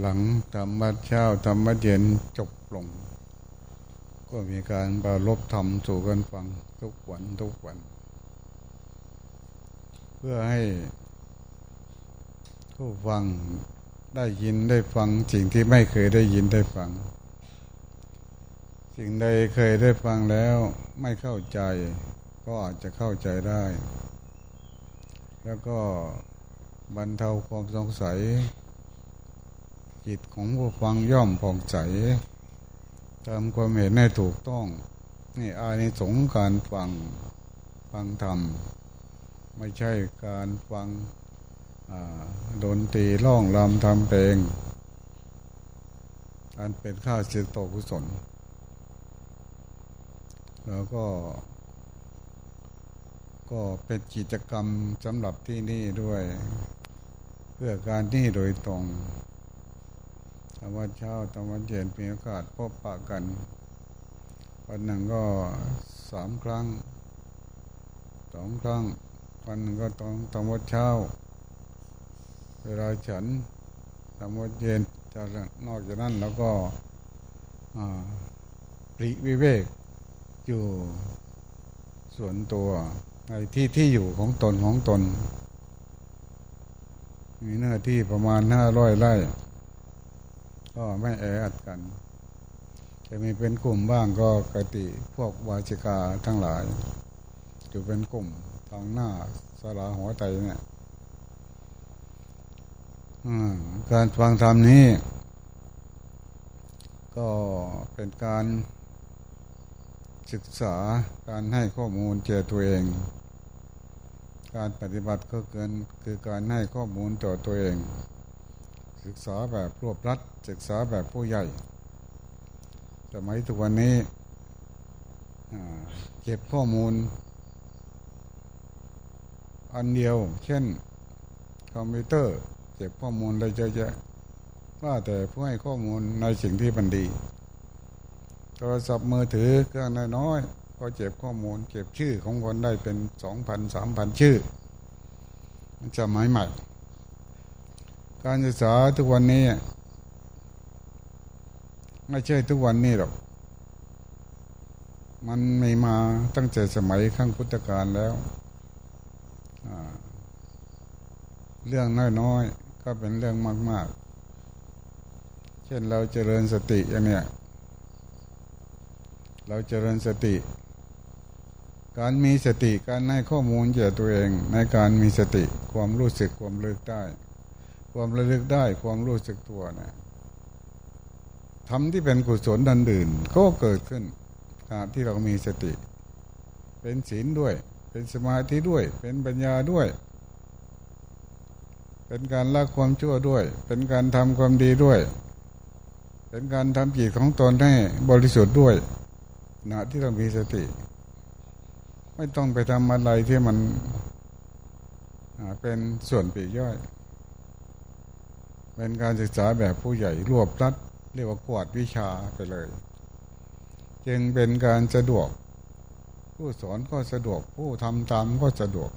หลังธรรมะเช้าธรรมะเย็นจบลง ก็มีการปรารบธรรมสู่กันฟังทุกวันทุกวัน เพื่อให้ผู้ฟังได้ยินได้ฟังสิ่งที่ไม่เคยได้ยินได้ฟัง สิ่งใดเคยได้ฟังแล้วไม่เข้าใจ ก็อาจจะเข้าใจได้ แล้วก็บรรเทาความสงสัย จิตของผู้ฟังย่อมผ่องใสตามความเห็นให้ถูกต้อง นี่อานิสงส์การฟังฟังธรรม ไม่ใช่การฟังดนตรีร้องรำทำเพลงอันเป็นข้าศึกต่อกุศล แล้วก็ ก็เป็นกิจกรรมสำหรับที่นี่ด้วย เพื่อการนี่โดยตรง ธรรมะเช้าธรรมะเย็นมีโอกาสพบปะกัน วันหนึ่งก็สามครั้งสองครั้งวันหนึ่งก็ต้องธรรมะเช้า เวลาฉันทำวัดเย็นจากนอกจากนั้นแล้วก็ปริวิเวกอยู่ส่วนตัวในที่ที่อยู่ของตนของตน มีเนื้อที่ประมาณห้าร้อยไร่ ก็ไม่แออัดกัน จะมีเป็นกลุ่มบ้างก็กติพวกวาจิกาทั้งหลายอยู่เป็นกลุ่มทางหน้าสลาหัวใจเนี่ยการฟังธรรมนี้ ก็เป็นการศึกษาการให้ข้อมูลเจอตัวเอง การปฏิบัติก็เกินคือการให้ข้อมูลต่อตัวเอง ศึกษาแบบรวบรัดศึกษาแบบผู้ใหญ่สมัยทุกวันนี้เก็บข้อมูล อันเดียว เช่น คอมพิวเตอร์ เก็บข้อมูลได้เยอะแยะว่าแต่ผู้ให้ข้อมูลในสิ่งที่มันดีโทรศัพท์มือถือเครื่องน้อยๆก็เก็บข้อมูล เก็บชื่อของคนได้เป็นสองพันสามพันชื่อจะหมายใหม่ การศึกษาทุกวันนี้ ไม่ใช่ทุกวันนี้หรอก มันไม่มาตั้งแต่สมัยขั้งพุทธกาลแล้วเรื่องน้อยๆ ก็เป็นเรื่องมาก ๆ เช่นเราเจริญสติอย่างเนี้ยเราเจริญสติ การมีสติการให้ข้อมูลแก่ตัวเอง ในการมีสติความรู้สึกความเลือกได้ ความระลึกได้ความรู้สึกตัวนะทำที่เป็นกุศลดันดื่นก็เกิดขึ้นการที่เรามีสติ เป็นศีลด้วย เป็นสมาธิด้วย เป็นปัญญาด้วย เป็นการละความชั่วด้วย เป็นการทำความดีด้วย เป็นการทำจิตของตนให้บริสุทธิ์ด้วยนะที่เรามีสติ ไม่ต้องไปทำอะไรที่มันเป็นส่วนปีกย่อย เป็นการศึกษาแบบผู้ใหญ่รวบรัดเรียกว่ากวดวิชาไปเลย จึงเป็นการสะดวก ผู้สอนก็สะดวกผู้ทำตามก็สะดวก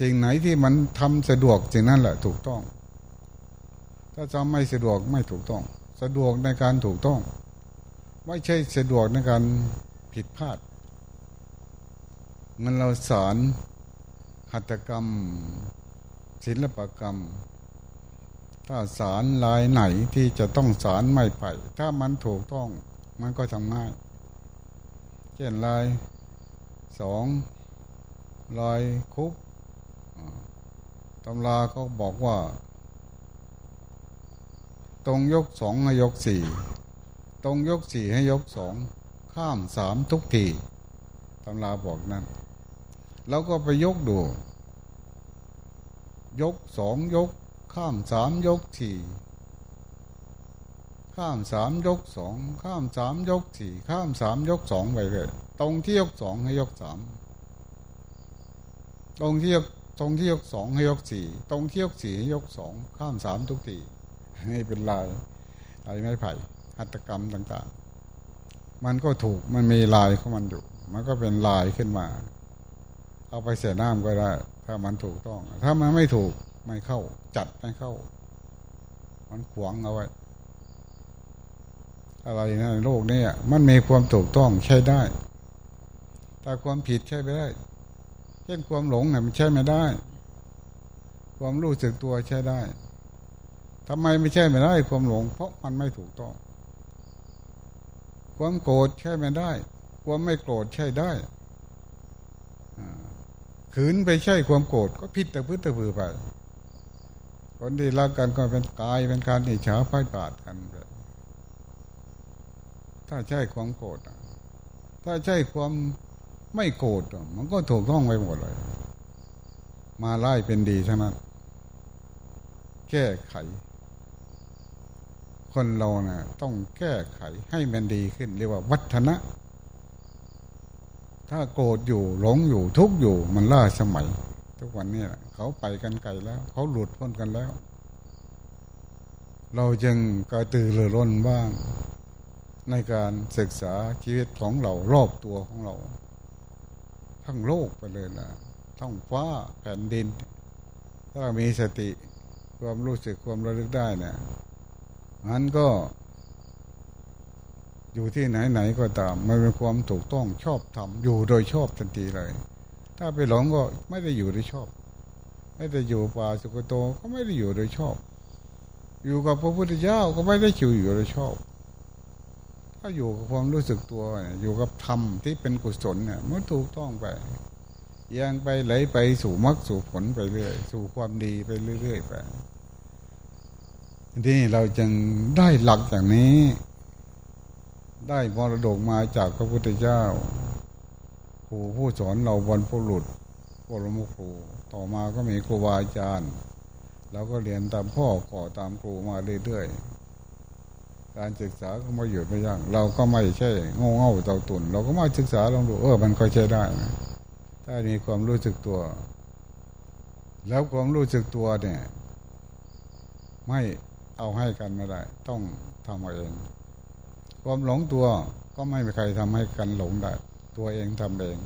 สิ่งไหนที่มันทำสะดวกสิ่งนั้นแหละถูกต้อง ถ้าจำไม่สะดวกไม่ถูกต้อง สะดวกในการถูกต้อง ไม่ใช่สะดวกในการผิดพลาดมันเราสอนหัตถกรรม ศิลปกรรม ถ้าสารลายไหนที่จะต้องสารไม่ไป ถ้ามันถูกต้องมันก็ทำง่าย เช่นลายสองลายคุบตำราเขาบอกว่า ตรงยกสองให้ยกสี่ตรงยกสี่ให้ยกสองข้ามสามทุกทีตำราบอกนั่นแล้วก็ไปยกดู ยกสองยก ข้ามสามยกสี่ข้ามสามยกสองข้ามสามยกสี่ข้ามสามยกสองไปเลยตรงที่ยกสองให้ยกสามตรงที่ยกตรงที่ยกสองให้ยกสี่ตรงที่ยกสี่ให้ยกสองข้ามสามทุกทีนี่เป็นลายลายไม้ไผ่หัตถกรรมต่างๆ มันก็ถูกมันมีลายของมันอยู่ มันก็เป็นลายขึ้นมา เอาไปเสียน้ำก็ได้ ถ้ามันถูกต้อง ถ้ามันไม่ถูก ไม่เข้า จัดไม่เข้า มันขวางเอาไว้ อะไรนะโลกนี้มันมีความถูกต้องใช้ได้ แต่ความผิดใช้ไม่ได้เช่นความหลงเนี่ยมันใช้ไม่ได้ ความรู้สึกตัวใช้ได้ทำไมไม่ใช่ไม่ได้ ความหลง เพราะมันไม่ถูกต้อง ความโกรธใช่ไม่ได้ ความไม่โกรธใช่ได้ขืนไปใช่ความโกรธก็ผิดแต่พื้นต่พือไป คนที่รักกันก็เป็นกายเป็นการอิจฉาพ่าบาทกันไปถ้าใช่ความโกรธถ้าใช่ความไม่โกรธมันก็ถูกต้องไปหมดเลย มาไล่เป็นดีเท่านั้นแก้ไข คนเรานะ่ะ ต้องแก้ไขให้มันดีขึ้น เรียกว่าวัฒนะ ถ้าโกรธอยู่หลงอยู่ทุกอยู่มันล่าสมัย ทุกวันนี้เขาไปกันไกลแล้ว เขาหลุดพ้นกันแล้ว เราจึงกระตือรือร้นบ้าง ในการศึกษาชีวิตของเรารอบตัวของเรา ทั้งโลกไปเลยนะทั้งฟ้าแผ่นดิน ถ้ามีสติความรู้สึกความระลึกได้เนี่ยมันก็อยู่ที่ไหนไหนก็ตามมันเป็นความถูกต้องชอบทำอยู่โดยชอบทันทีเลย ถ้าไปหลงก็ไม่ได้อยู่โดยชอบ ไม่ได้อยู่ป่าสุกโตก็ไม่ได้อยู่โดยชอบ อยู่กับพระพุทธเจ้าก็ไม่ได้อยู่อยู่โดยชอบ ถ้าอยู่กับความรู้สึกตัวอยู่กับธรรมที่เป็นกุศลเนี่ยมันถูกต้องไปยังไปไหลไปสู่มรรคสู่ผลไปเรื่อย สู่ความดีไปเรื่อยๆไปนี่เราจึงได้หลักอย่างนี้ ได้มรดกมาจากพระพุทธเจ้า ครูผู้สอนเราบรรพุรุษปรมุครู ต่อมาก็มีครูบาอาจารย์เราก็เรียนตามพ่อก่อตามครูมาเรื่อยๆ การศึกษาก็ไม่หยุดไม่ยั้งเราก็ไม่ใช่งงเง่าเต่าตุนเราก็มาศึกษาลองดูเออมันก็ใช้ได้นะถ้ามีความรู้สึกตัว แล้วความรู้สึกตัวเนี่ย ไม่เอาให้กันไม่ได้ ต้องทำเองความหลงตัวก็ไม่มีใครทำให้กันหลงได้ ตัวเองทำเอง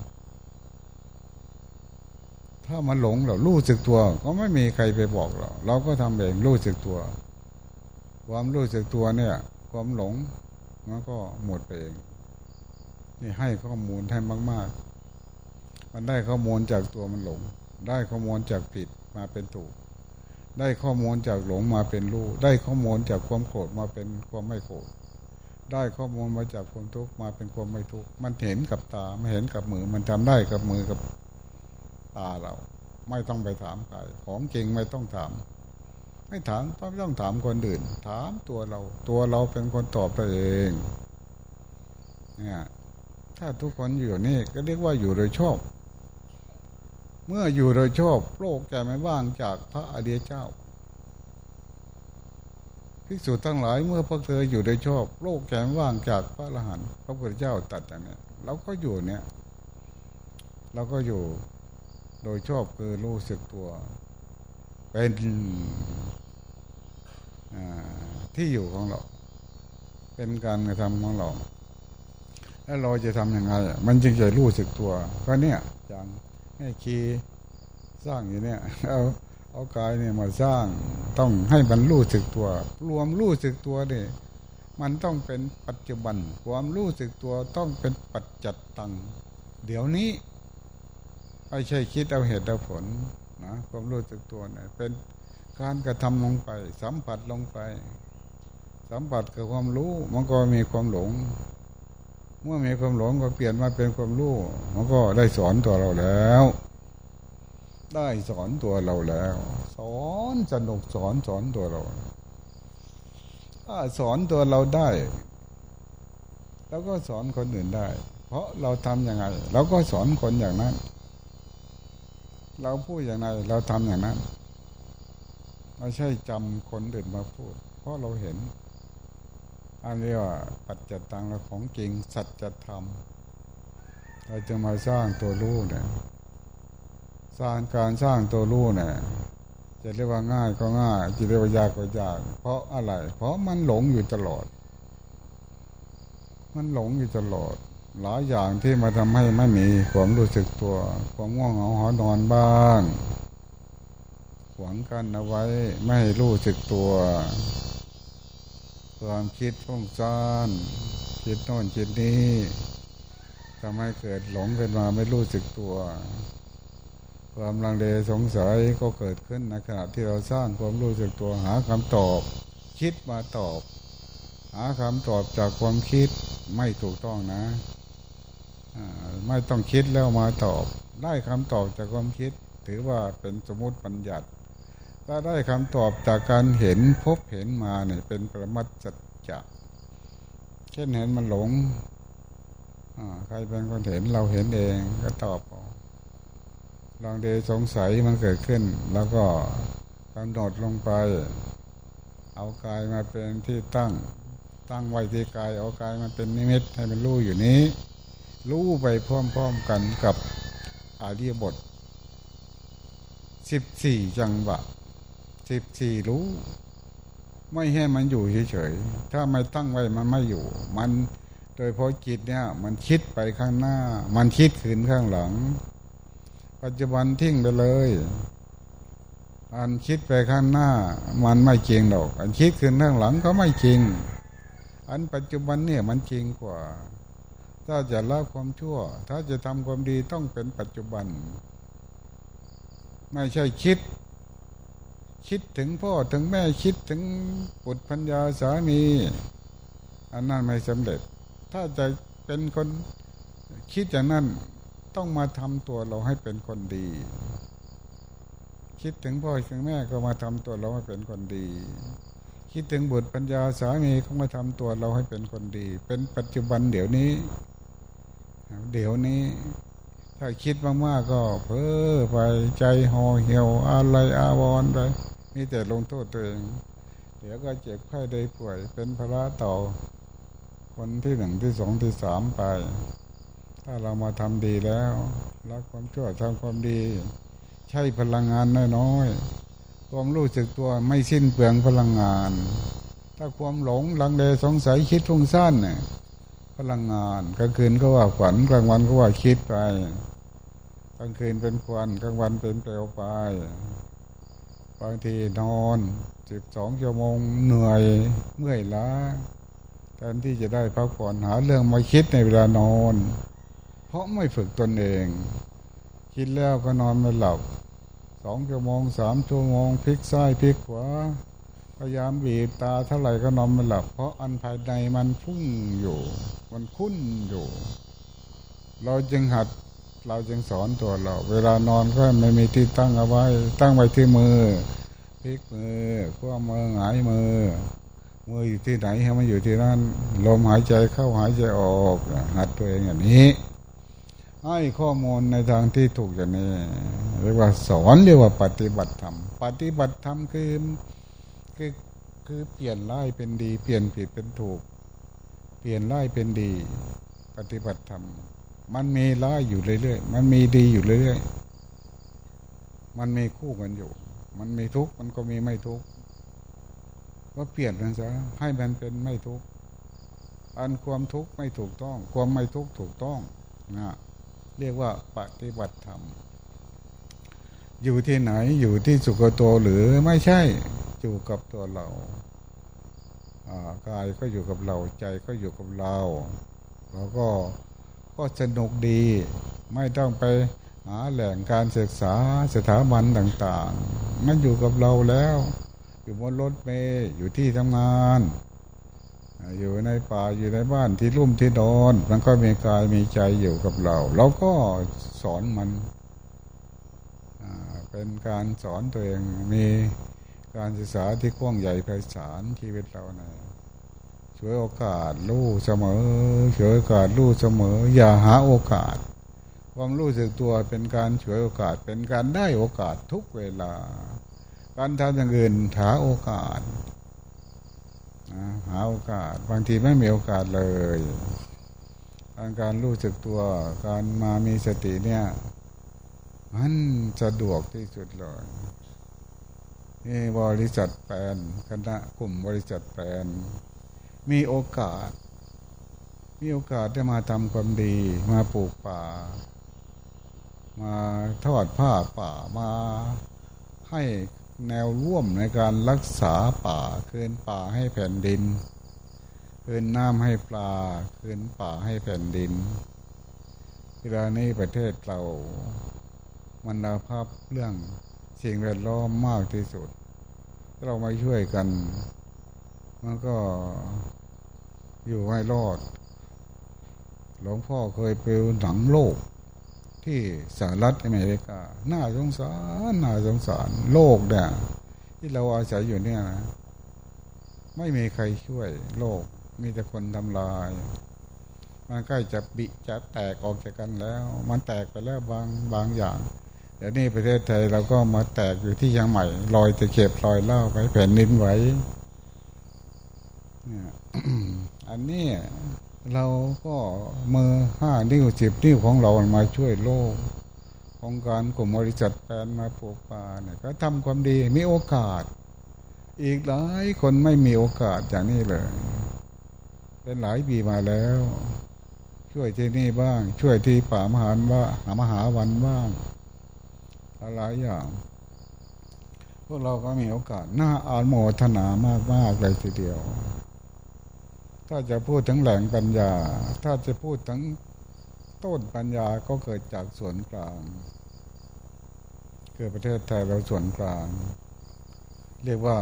ถ้ามันหลงเรารู้สึกตัว ก็ไม่มีใครไปบอกเรา เราก็ทำเองรู้สึกตัว ความรู้สึกตัวเนี่ย ความหลงมันก็หมดไปเอง นี่ให้ข้อมูลให้มาก ๆ มันได้ข้อมูลจากตัวมันหลง ได้ข้อมูลจากผิดมาเป็นถูก ได้ข้อมูลจากหลงมาเป็นรู้ ได้ข้อมูลจากความโกรธมาเป็นความไม่โกรธ ได้ข้อมูลมาจากความทุกข์มาเป็นความไม่ทุกข์มันเห็นกับตาไม่เห็นกับมือ มันทำได้กับมือกับตาเรา ไม่ต้องไปถามใครของจริงไม่ต้องถาม ไม่ถามไม่ต้องถามคนอื่น ถามตัวเรา ตัวเราเป็นคนตอบตัวเองเนี่ยถ้าทุกคนอยู่นี่ก็เรียกว่าอยู่โดยชอบ เมื่ออยู่โดยชอบโลกแกไม่ว่างจากพระอริยเจ้า ภิกษุทั้งหลายเมื่อพวกเธออยู่ในชอบ โลกแกมว่างจากพระอรหันต์พระพุทธเจ้าตัดอย่างนี้เราก็อยู่เนี่ยเราก็อยู่โดยชอบคือรู้สึกตัว เป็นที่อยู่ของเรา เป็นการกระทำของเรา แล้วเราจะทำยังไงมันจึงจะรู้สึกตัว ก็เนี่ยอย่างให้คีสร้างอยู่เนี่ยเอา เอากายเนี่ยมาสร้างต้องให้มันรู้สึกตัว รวมรู้สึกตัวเนี่ยมันต้องเป็นปัจจุบัน ความรู้สึกตัวต้องเป็นปัจจัตตัง เดี๋ยวนี้ไม่ใช่คิดเอาเหตุเอาผลนะความรู้สึกตัวเนี่ยเป็นการกระทำลงไป สัมผัสลงไป สัมผัสกับความรู้ มันก็มีความหลง เมื่อมีความหลงก็เปลี่ยนมาเป็นความรู้ มันก็ได้สอนตัวเราแล้ว ได้สอนตัวเราแล้ว สอนสนุกสอนสอนตัวเราถ้าสอนตัวเราได้ แล้วก็สอนคนอื่นได้ เพราะเราทำยังไงเราก็สอนคนอย่างนั้น เราพูดอย่างไรเราทำอย่างนั้นไม่ใช่จำคนอื่นมาพูด เพราะเราเห็นอันนี้ว่าปัจจตังเราของจริงสัจธรรมเราจะมาสร้างตัวรู้เนี่ย สร้างการสร้างตัวรู้เนี่ยจะเรียกว่าง่ายก็ง่ายจะเรียกว่ายากก็ยาก เพราะอะไร เพราะมันหลงอยู่ตลอด มันหลงอยู่ตลอด หลายอย่างที่มาทำให้ไม่มีความรู้สึกตัว ความง่วงเหงาหอนอนบ้างหวังกันเอาไว้ไม่ให้รู้สึกตัวความคิดฟุ้งซ่านคิดโน่นคิดนี้ทำให้เกิดหลงขึ้นมาไม่รู้สึกตัว ความลังเลสงสัยก็เกิดขึ้นในขณะที่เราสร้างความรู้สึกตัวหาคำตอบ คิดมาตอบ หาคำตอบจากความคิดไม่ถูกต้องนะไม่ต้องคิดแล้วมาตอบ ได้คำตอบจากความคิด ถือว่าเป็นสมมติปัญญัติถ้าได้คำตอบจากการเห็นพบเห็นมาเนี่ยเป็นประมัดจัจจะเช่นเห็นมันหลงใครเป็นคนเห็นเราเห็นเองก็ตอบ ลองเดสงสัยมันเกิดขึ้น แล้วก็กำหนดลงไป เอากายมาเป็นที่ตั้ง ตั้งไว้ที่กายเอากายมาเป็นนิมิตให้มันรู้อยู่นี้ รู้ไปพร้อมๆกันกับอาเดียบทสิบสี่จังหวะสิบสี่รู้ ไม่ให้มันอยู่เฉยๆถ้าไม่ตั้งไว้มันไม่อยู่ มันโดยเพราะจิตเนี่ย มันคิดไปข้างหน้า มันคิดขืนข้างหลัง ปัจจุบันทิ้งไปเลย อันคิดไปข้างหน้า มันไม่จริงหรอก อันคิดขืนข้างหลังก็ไม่จริง อันปัจจุบันเนี่ยมันจริงกว่า ถ้าจะละความชั่ว ถ้าจะทำความดีต้องเป็นปัจจุบัน ไม่ใช่คิด คิดถึงพ่อถึงแม่คิดถึงบุตพัญญาสามีอันนั้นไม่สำเร็จ ถ้าจะเป็นคนคิดอย่างนั้น ต้องมาทำตัวเราให้เป็นคนดี คิดถึงพ่อถึงแม่ก็มาทำตัวเราให้เป็นคนดี คิดถึงบุตรปัญญาสามีก็มาทำตัวเราให้เป็นคนดี เป็นปัจจุบันเดี๋ยวนี้ เดี๋ยวนี้ถ้าคิดมากๆก็เพ้อไปใจห่อเหี่ยวอะไรอาวรไปมีแต่ลงโทษตัวเอง เดี๋ยวก็เจ็บไข้ได้ป่วยเป็นภาระต่อคนที่หนึ่งที่สองที่สามไป ถ้าเรามาทำดีแล้วรักความชั่วทำความดี ใช้พลังงานน้อยๆความรู้สึกตัวไม่สิ้นเปลืองพลังงาน ถ้าความหลงลังเลสงสัยคิดทุ่งสั้นเนี่ยพลังงานกลางคืนก็ว่าฝันกลางวันก็ว่าคิดไปกลางคืนเป็นควันกลางวันเป็นเปลวไปบางทีนอนสิบสองชั่วโมงเหนื่อยเมื่อยล้าแทนที่จะได้พักผ่อนหาเรื่องมาคิดในเวลานอน เพราะไม่ฝึกตนเอง คิดแล้วก็นอนไม่หลับสองชั่วโมงสามชั่วโมงพลิกซ้ายพลิกขวาพยายามบีบตาเท่าไหร่ก็นอนไม่หลับ เพราะอันภายในมันพุ่งอยู่ มันคุ้นอยู่ เราจึงหัดเราจึงสอนตัวเรา เวลานอนก็ไม่มีที่ตั้งเอาไว้ ตั้งไว้ที่มือพลิกมือขั้วมือหงายมือ มืออยู่ที่ไหนให้มันอยู่ที่นั่นลมหายใจเข้าหายใจออกหัดตัวเองอย่างนี้ ให้ข้อมูลในทางที่ถูกอย่างนี้ เรียกว่าสอนเรียกว่าปฏิบัติธรรม ปฏิบัติธรรมคือคือคือเปลี่ยนร้ายเป็นดี เปลี่ยนผิดเป็นถูก เปลี่ยนร้ายเป็นดี ปฏิบัติธรรม มันมีร้ายอยู่เรื่อยๆ มันมีดีอยู่เรื่อยๆ มันมีคู่กันอยู่ มันมีทุกข์มันก็มีไม่ทุกข์ก็เปลี่ยนมันซะให้มันเป็นไม่ทุกข์อันความทุกข์ไม่ถูกต้อง ความไม่ทุกข์ถูกต้องนะ เรียกว่าปฏิบัติธรรม อยู่ที่ไหนอยู่ที่สุขโตหรือไม่ใช่อยู่กับตัวเรากายก็อยู่กับเราใจก็อยู่กับเรา แล้วก็ก็สนุกดี ไม่ต้องไปหาแหล่งการศึกษาสถาบันต่าง ๆ มันอยู่กับเราแล้ว อยู่บนรถเมย์อยู่ที่ทำงาน อยู่ในป่าอยู่ในบ้านที่รุ่มที่นอน มันก็มีกายมีใจอยู่กับเรา เราก็สอนมันเป็นการสอนตัวเองมีการศึกษาที่กว้างใหญ่ไพศาลชีวิตเราในฉวยโอกาสรู้เสมอฉวยโอกาสรู้เสมอ อย่าหาโอกาส ความรู้สึกตัวเป็นการฉวยโอกาสเป็นการได้โอกาสทุกเวลา การทำอย่างอื่นหาโอกาส หาโอกาส บางทีไม่มีโอกาสเลยการการรู้สึกตัวการมามีสติเนี่ยมันสะดวกที่สุดเลยนี่บริษัทแปลนคณะกลุ่มบริษัทแปลนมีโอกาส มีโอกาสได้มาทำความดี มาปลูกป่า มาทอดผ้าป่ามาให้ แนวร่วมในการรักษาป่า คืนป่าให้แผ่นดิน คืนน้ำให้ปลา คืนป่าให้แผ่นดินเวลานี้ประเทศเรา มันดาภาพเรื่องสิ่งแวดล้อมมากที่สุด เรามาช่วยกัน มันก็อยู่ให้รอด หลวงพ่อเคยไปหนังโลก ที่สหรัฐอเมริกาน่าสงสารน่าสงสาร โลกเนี่ยที่เราอาศัยอยู่เนี่ยนะไม่มีใครช่วยโลก มีแต่คนทำลาย มันใกล้จะบิจะแตกออกจากกันแล้ว มันแตกไปแล้วบางบางอย่างเดี๋ยวนี้ประเทศไทยเราก็มาแตกอยู่ที่ยังใหม่ลอยจะเก็บลอยเล่าไปแผ่นดินไหวอันนี้ เราก็มือห้านิ้วสิบนิ้วของเรามาช่วยโลกองการกลุ่มบริษัทแปนมาปลูกป่าเนี่ยก็ทำความดีมีโอกาส อีกหลายคนไม่มีโอกาสอย่างนี้เลย เป็นหลายปีมาแล้ว ช่วยที่นี่บ้าง ช่วยที่ป่ามหาว่าหามหาวันบ้างหลายอย่าง พวกเราก็มีโอกาสน่าอาโมทนามากๆเลยทีเดียว ถ้าจะพูดถึงแหล่งปัญญา ถ้าจะพูดถึงต้นปัญญาก็เกิดจากส่วนกลาง คือประเทศไทยเราส่วนกลาง เรียกว่า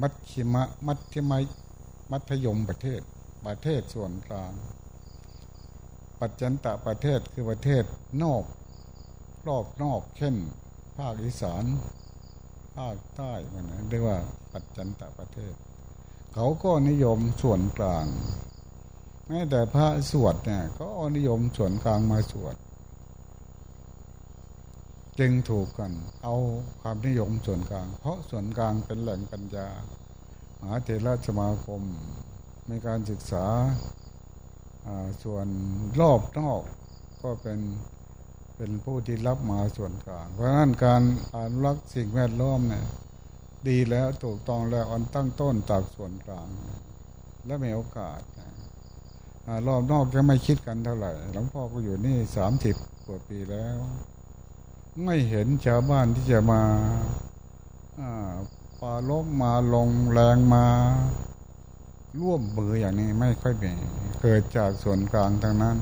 มัชชิมะ มัธยมมัธยมประเทศ ประเทศส่วนกลาง ปัจจันตะประเทศคือประเทศนอก รอบนอกเช่น ภาคอีสาน ภาคใต้มันเรียกว่า ปัจจันตะประเทศ เขาก็นิยมส่วนกลาง แม้แต่พระสวดเนี่ยก็นิยมส่วนกลางมาสวด จึงถูกกัน เอาความนิยมส่วนกลาง เพราะส่วนกลางเป็นแหล่งปัญญามหาเถรสมาคมมีการศึกษาส่วนรอบนอกก็เป็นเป็นผู้ที่รับมาส่วนกลาง เพราะฉะนั้นการอนุรักษ์สิ่งแวดล้อมเนี่ย ดีแล้วถูกต้องแล้วอันตั้งต้นจากส่วนกลาง และมีโอกาสรอบนอกจะไม่คิดกันเท่าไหร่หลวงพ่อก็อยู่นี่สามสิบกว่าปีแล้ว ไม่เห็นชาวบ้านที่จะมาปาลบมาลงแรงมาร่วมมืออย่างนี้ไม่ค่อยมีเกิดจากส่วนกลางทางนั้น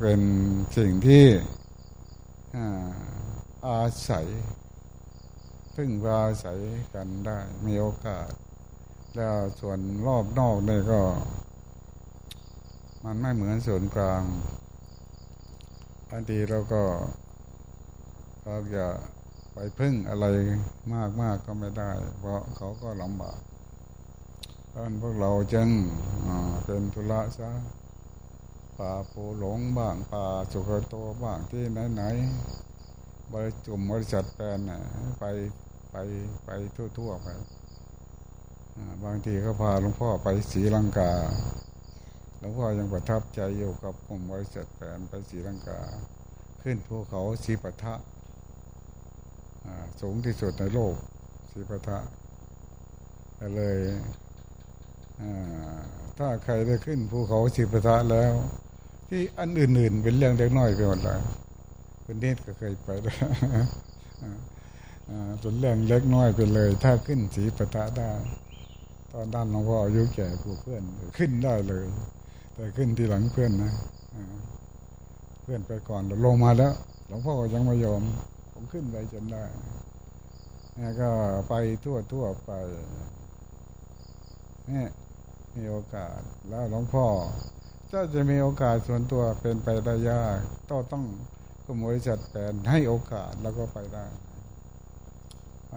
เป็นสิ่งที่อาศัย พึ่งอาศัยกันได้ มีโอกาส แล้วส่วนรอบนอกนี่ก็ มันไม่เหมือนส่วนกลางบางทีเราก็เราจะไปพึ่งอะไรมากมากก็ไม่ได้ เพราะเขาก็ลำบากดังนั้นพวกเราจึงเป็นธุระซะป่าปูหลงบ้างป่าสุขโตบ้างที่ไหนไหนบริจุมบริษัทแปลนไป ไปไปทั่วๆไปบางทีก็พาหลวงพ่อไปศรีลังกาหลวงพ่อยังประทับใจอยู่กับกลุ่มบริษัทแปลนไปศรีลังกา ขึ้นภูเขาสีปะทะสูงที่สุดในโลกสีปะทะเลยถ้าใครได้ขึ้นภูเขาสีปะทะแล้ว ที่อันอื่นๆเป็นเรื่องเล็กน้อยไปหมดเลยคุณเนตก็เคยไปแล้ว เป็นเรื่องเล็กน้อยไปเลย ถ้าขึ้นสีปะทะได้ ตอนด้านหลวงพ่ออายุแก่กว่าเพื่อน ขึ้นได้เลย แต่ขึ้นทีหลังเพื่อนนะเพื่อนไปก่อนลงมาแล้ว หลวงพ่อยังไม่ยอม ผมขึ้นไปจนได้นี่ก็ไปทั่วทั่วไปนี่มีโอกาสแล้วหลวงพ่อถ้าจะมีโอกาสส่วนตัวเป็นไปได้ยากต้องต้องกมบริษัทแปลนให้โอกาสแล้วก็ไปได้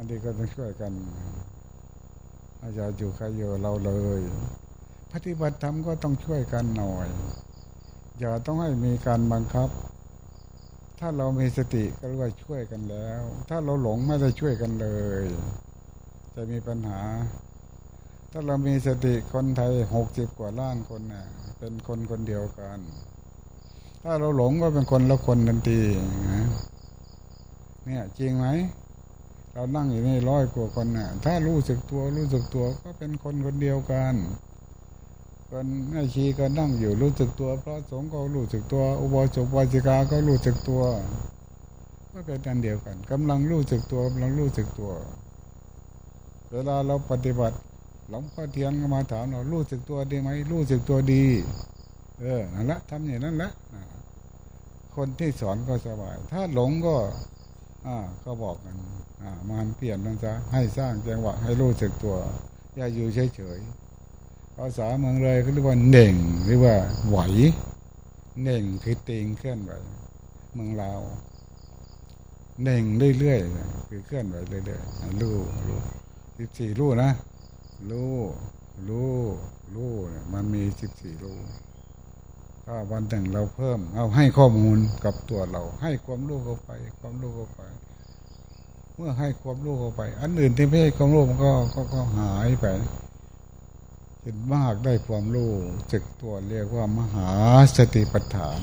อันนี้ก็ต้องช่วยกันอาจารย์อยู่ใครอยู่เราเลย ปฏิบัติธรรมก็ต้องช่วยกันหน่อย อย่าต้องให้มีการบังคับ ถ้าเรามีสติก็รียกว่าช่วยกันแล้ว ถ้าเราหลงไม่ได้ช่วยกันเลย จะมีปัญหา ถ้าเรามีสติคนไทยหกสิบกว่าล้านคนเนะ่ยเป็นคนคนเดียวกัน ถ้าเราหลงก็เป็นคนละคนทันทีนะเนี่ยจริงไหม เรานั่งอยู่นี่ร้อยกว่าคนนะ่ะ ถ้ารู้สึกตัวรู้สึกตัวก็เป็นคนคนเดียวกันคนแม่ชีก็นั่งอยู่รู้สึกตัว พระสงฆ์ก็รู้สึกตัว อุโบสกวาจิกาก็รู้สึกตัว ก็เป็นอันเดียวกันกำลังรู้สึกตัวกำลังรู้สึกตัว เวลาเราปฏิบัติ หลวงพ่อเทียนก็มาถามเรารู้สึกตัวดีไหมรู้สึกตัวดี เออนั่นละทำอย่างนั้นละคนที่สอนก็สบาย ถ้าหลงก็ อ่าก็บอกกันอ่ามันเปลี่ยนนั่นจะให้สร้างจังหวะให้รู้สึกตัว อย่าอยู่เฉยๆภาษาเมืองเลยเขาเรียกว่าเน่งหรือว่าไหวเน่งคือเติงเคลื่อนไหวเมืองลาวเน่งเรื่อยๆคือเคลื่อนไหวเรื่อยๆรู้รู้สิบสี่รู้นะรู้รู้รู้มันมีสิบสี่รู้ ถ้าวันหนึ่งเราเพิ่ม เอาให้ข้อมูลกับตัวเรา ให้ความรู้เข้าไป ความรู้เข้าไป เมื่อให้ความรู้เข้าไป อันอื่นที่ไม่ให้ความรู้มันก็ก็ก็หายไปจนมากได้ความรู้จึกตัวเรียกว่ามหาสติปัฏฐาน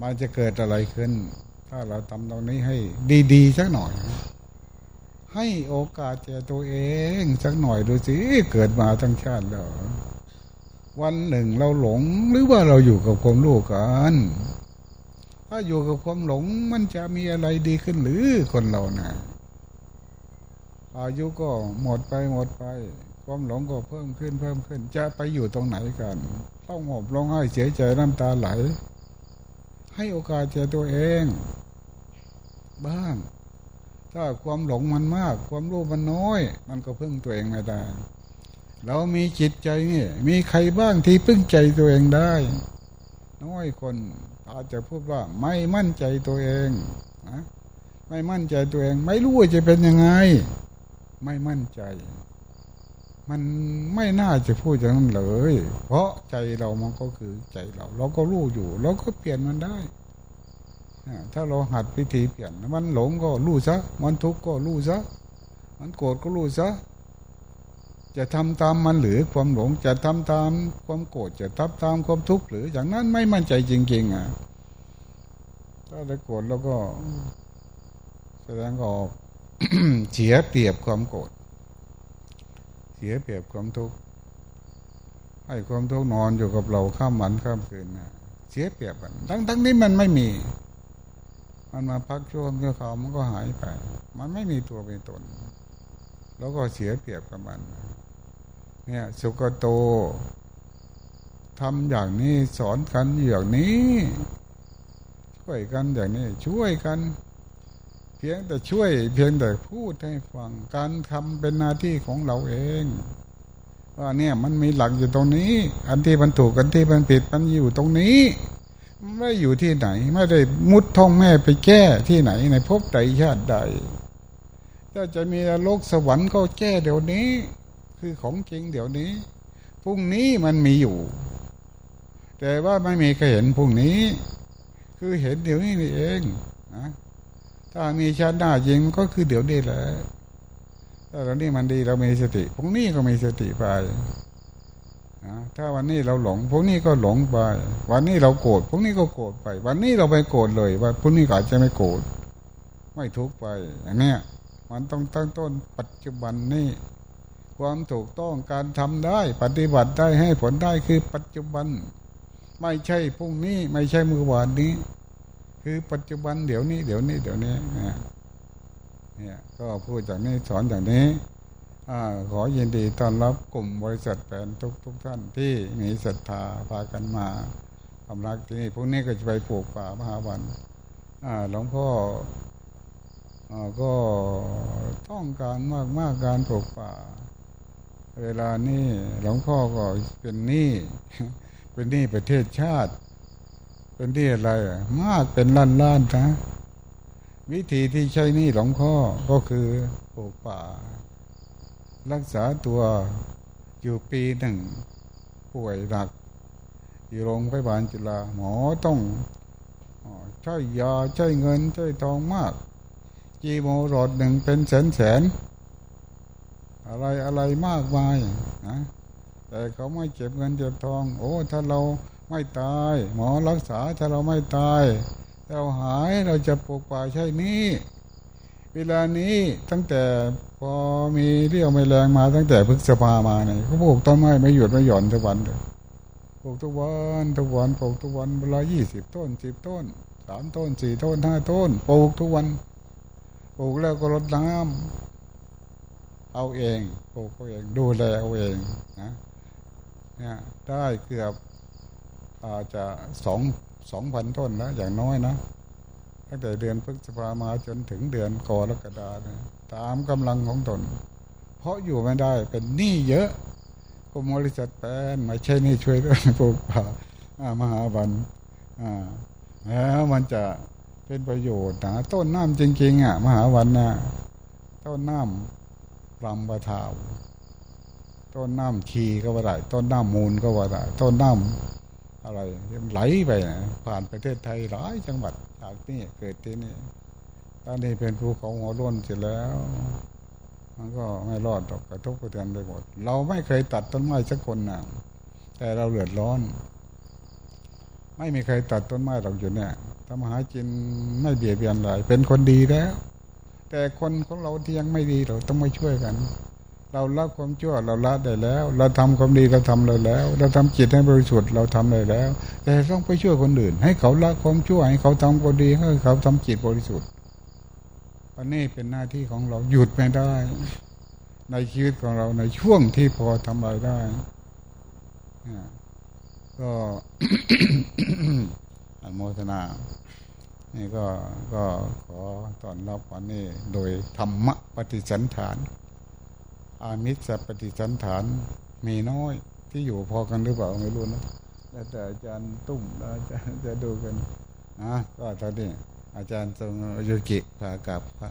มันจะเกิดอะไรขึ้น ถ้าเราทำตรงนี้ให้ดีๆสักหน่อย ให้โอกาสแก่ตัวเองสักหน่อยดูสิเกิดมาทั้งชาติแล้ว วันหนึ่งเราหลงหรือว่าเราอยู่กับความรู้กัน ถ้าอยู่กับความหลงมันจะมีอะไรดีขึ้นหรือคนเรานะ่ะอายุก็หมดไปหมดไป ความหลงก็เพิ่มขึ้นเพิ่มขึ้น จะไปอยู่ตรงไหนกัน ต้องหอบร้องไห้เสียใจน้ำตาไหล ให้โอกาสแก่ตัวเอง บ้าง ถ้าความหลงมันมาก ความรู้มันน้อย มันก็พึ่งตัวเองไม่ได้ เรามีจิตใจนี่มีใครบ้างที่พึ่งใจตัวเองได้ น้อยคนอาจจะพูดว่าไม่มั่นใจตัวเองนะไม่มั่นใจตัวเอง ไม่รู้ว่าจะเป็นยังไง ไม่มั่นใจ มันไม่น่าจะพูดอย่างนั้นเลย เพราะใจเรามันก็คือใจเรา เราก็รู้อยู่ เราก็เปลี่ยนมันได้ถ้าเราหัดวิธีเปลี่ยนมันหลงก็รู้ซะ มันทุกข์ก็รู้ซะ มันโกรธก็รู้ซะ จะทำตามมันหรือความหลงจะทำตามความโกรธจะทำตามความทุกข์หรืออย่างนั้นไม่มั่นใจจริง ๆ อะ ถ้าได้โกรธแล้วก็ แสดงออกเสียเปรียบความโกรธเสียเปรียบความทุกข์ให้ความทุกข์นอนอยู่กับเราข้ามวันข้ามคืนนะเสียเปรียบกันทั้งทั้งนี้มันไม่มี มันมาพักช่วงเมื่อเขามันก็หายไป มันไม่มีตัวเป็นตน แล้วก็เสียเปรียบกับมัน เนี่ยสุกโตทำอย่างนี้สอนกันอย่างนี้ ช่วยกันอย่างนี้ช่วยกัน เพียงแต่ช่วย เพียงแต่พูดให้ฟังการทำเป็นหน้าที่ของเราเองว่าเนี่ยมันมีหลักอยู่ตรงนี้ อันที่มันถูกอันที่มันผิดมันอยู่ตรงนี้ไม่อยู่ที่ไหน ไม่ได้มุดท้องแม่ไปแก้ที่ไหนในภพใดชาติใดถ้าจะมีโลกสวรรค์ก็แก้เดี๋ยวนี้ คือของจริงเดี๋ยวนี้พรุ่งนี้มันมีอยู่ แต่ว่าไม่มีใครเห็นพรุ่งนี้ คือเห็นเดี๋ยวนี้นี่เองนะถ้ามีชาติหน้าจริงก็คือเดี๋ยวนี้แหละถ้าเรานี่มันดีเรามีสติพรุ่งนี้ก็มีสติไปถ้าวันนี้เราหลงพวกนี้ก็หลงไป วันนี้เราโกรธพวกนี้ก็โกรธไป วันนี้เราไปโกรธเลยว่าพวกนี้อาจะไม่โกรธไม่ทุกข์ไปอย่างนี้มันต้องตั้งต้นปัจจุบันนี่ ความถูกต้องการทำได้ปฏิบัติได้ให้ผลได้คือปัจจุบัน ไม่ใช่พรุ่งนี้ไม่ใช่มือวานนี้ คือปัจจุบันเดี๋ยวนี้ เดี๋ยวนี้เดี๋ยวนี้เนี่ยก็พูดจากนี้สอนจากนี้อขอยินดีต้อนรับกลุ่มบริษัทแฟนทุกทุกท่านที่มีศรัทธาพากันมาทำรักที่นี่พวกนี้ก็จะไปปลูกป่ามหาวันหลวงพ่ออก็ต้องการมากมากการปลูกป่า เวลานี้หลวงพ่อก็เป็นหนี้เป็นหนี้ประเทศชาติ เป็นที่อะไรมากเป็นล้านล้านนะ วิธีที่ใช้หนี้หลวงพ่อก็คือปลูกป่า รักษาตัวอยู่ปีหนึ่ง ป่วยหนัก อยู่โรงพยาบาลจุฬาหมอต้องใช้ยาใช้เงินใช้ทองมากจีโมรดหนึ่งเป็นแสนแสน อะไรอะไรมากมายนะแต่เขาไม่เก็บเงินเก็บทอง โอ้ ถ้าเราไม่ตาย หมอรักษาถ้าเราไม่ตายเราหายเราจะปลูกป่าใช่นี้เวลานี้ตั้งแต่พอมีเรี่ยวไม่แรงมาตั้งแต่พฤษภามาเนี่ยเขาปลูกต้นไม้ไม่หยุดไม่หย่อนทุกวันเลยปลูกทุกวันทุกวันปลูกทุกวันเวลายี่สิบต้นสิบต้นสามต้นสี่ต้นห้าต้นปลูกทุกวันปลูกแล้วก็รดน้ำ เอาเองปลูกเอาเอง ดูแลเอาเองนะเนี่ยได้เกือบอาจจะสองสองพันต้นแล้วอย่างน้อยนะตั้งแต่เดือนพฤษภามาจนถึงเดือนกรกฎาเนี่ยตามกำลังของตน เพราะอยู่ไม่ได้เป็นหนี้เยอะกรมบริษัทแปนไม่ใช่นี่ช่วยด้วยปลูกป่ามหาวันอ่าแล้วมันจะเป็นประโยชน์นะต้นน้ำจริงๆอะ มหาวันนะต้นน้ำ ลำบะทาวต้นน้ำชีก็ว่าได้ต้นน้ำมูลก็ว่าได้ต้นน้ำอะไรไหลไปนะผ่านประเทศไทยหลายจังหวัดจากนี่เกิดที่นี่ตอนนี้เป็นภูเขาหัวร่นเสร็จแล้ว มันก็ไม่รอดหรอกกระทบกระเทือนไปหมด เราไม่เคยตัดต้นไม้สักคนนะแต่เราเดือดร้อน ไม่มีใครตัดต้นไม้หรอกอยู่เนี่ยทำหากินไม่เบียดเบียนอะไรเป็นคนดีแล้ว แต่คนของเราที่ยังไม่ดีเราต้องมาช่วยกัน เราละความชั่วเราละได้แล้ว เราทำความดีเราทำเลยแล้ว เราทำจิตให้บริสุทธิ์เราทำเลยแล้ว แต่ต้องไปช่วยคนอื่น ให้เขาละความชั่วให้เขาทำความดีให้เขาทำจิตบริสุทธิ์อันนี้เป็นหน้าที่ของเราหยุดไม่ได้ ในชีวิตของเราในช่วงที่พอทำอะไรได้ก็อนุโมทนา นี่ก็ก็ขอตอนรับวันนี้โดยธรรมปฏิสันฐาน อามิสปฏิสันฐานมีน้อยที่อยู่พอกันหรือเปล่าไม่รู้นะแต่อาจารย์ตุ้มอาจารย์จะดูกันนะก็ตอนนี้อาจารย์ทรงโยกิพากับพระ